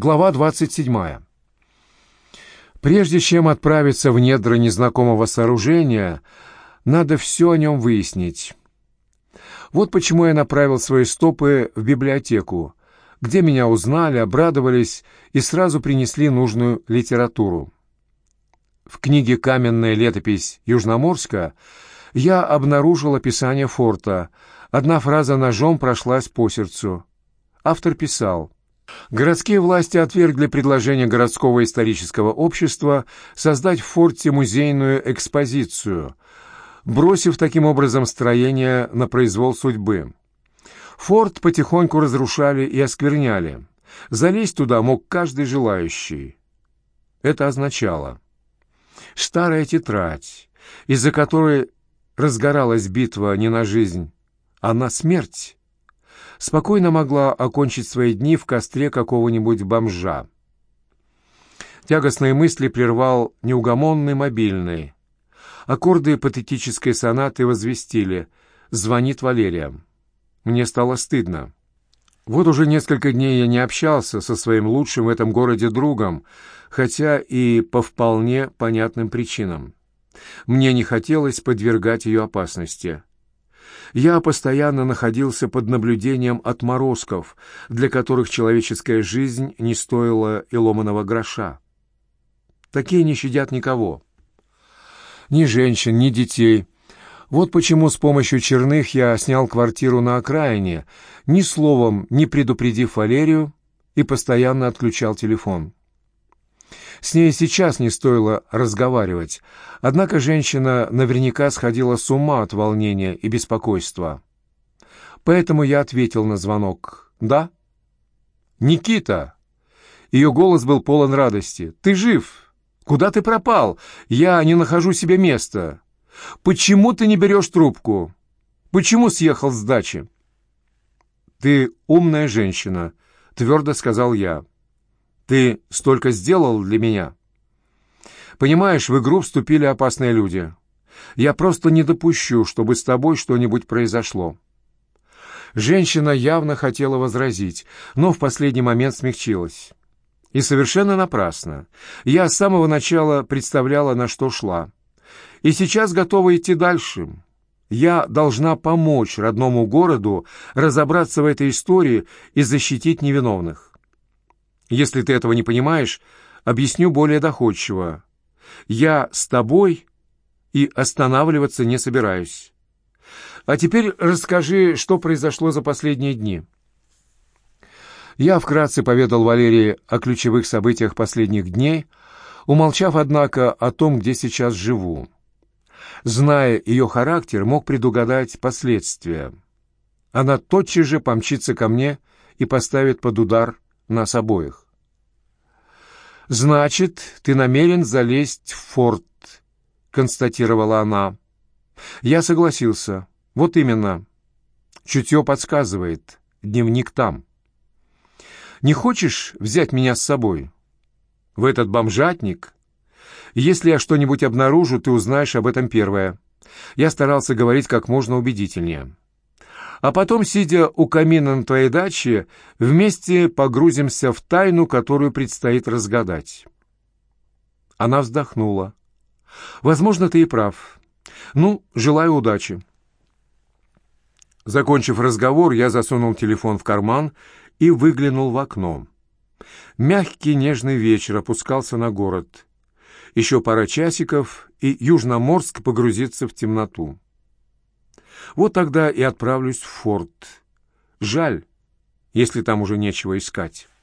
Глава 27. Прежде чем отправиться в недра незнакомого сооружения, надо все о нем выяснить. Вот почему я направил свои стопы в библиотеку, где меня узнали, обрадовались и сразу принесли нужную литературу. В книге «Каменная летопись Южноморска» я обнаружил описание форта. Одна фраза ножом прошлась по сердцу. Автор писал «Городские власти отвергли предложение городского исторического общества создать в форте музейную экспозицию, бросив таким образом строение на произвол судьбы. Форт потихоньку разрушали и оскверняли. Залезть туда мог каждый желающий. Это означало старая тетрадь, из-за которой разгоралась битва не на жизнь, а на смерть, спокойно могла окончить свои дни в костре какого-нибудь бомжа. Тягостные мысли прервал неугомонный мобильный. Аккорды патетической сонаты возвестили «Звонит Валерия». Мне стало стыдно. Вот уже несколько дней я не общался со своим лучшим в этом городе другом, хотя и по вполне понятным причинам. Мне не хотелось подвергать ее опасности. Я постоянно находился под наблюдением отморозков, для которых человеческая жизнь не стоила и ломаного гроша. Такие не щадят никого. Ни женщин, ни детей. Вот почему с помощью черных я снял квартиру на окраине, ни словом не предупредив Валерию, и постоянно отключал телефон. С ней сейчас не стоило разговаривать, однако женщина наверняка сходила с ума от волнения и беспокойства. Поэтому я ответил на звонок. «Да?» «Никита!» Ее голос был полон радости. «Ты жив? Куда ты пропал? Я не нахожу себе места. Почему ты не берешь трубку? Почему съехал с дачи?» «Ты умная женщина», — твердо сказал я. Ты столько сделал для меня. Понимаешь, в игру вступили опасные люди. Я просто не допущу, чтобы с тобой что-нибудь произошло». Женщина явно хотела возразить, но в последний момент смягчилась. И совершенно напрасно. Я с самого начала представляла, на что шла. И сейчас готова идти дальше. Я должна помочь родному городу разобраться в этой истории и защитить невиновных. Если ты этого не понимаешь, объясню более доходчиво. Я с тобой и останавливаться не собираюсь. А теперь расскажи, что произошло за последние дни. Я вкратце поведал Валерии о ключевых событиях последних дней, умолчав, однако, о том, где сейчас живу. Зная ее характер, мог предугадать последствия. Она тотчас же помчится ко мне и поставит под удар нас обоих. «Значит, ты намерен залезть в форт», — констатировала она. Я согласился. Вот именно. Чутье подсказывает. Дневник там. «Не хочешь взять меня с собой?» «В этот бомжатник?» «Если я что-нибудь обнаружу, ты узнаешь об этом первое». Я старался говорить как можно убедительнее а потом, сидя у камина на твоей даче, вместе погрузимся в тайну, которую предстоит разгадать». Она вздохнула. «Возможно, ты и прав. Ну, желаю удачи». Закончив разговор, я засунул телефон в карман и выглянул в окно. Мягкий нежный вечер опускался на город. Еще пара часиков, и Южноморск погрузится в темноту. Вот тогда и отправлюсь в форт. Жаль, если там уже нечего искать».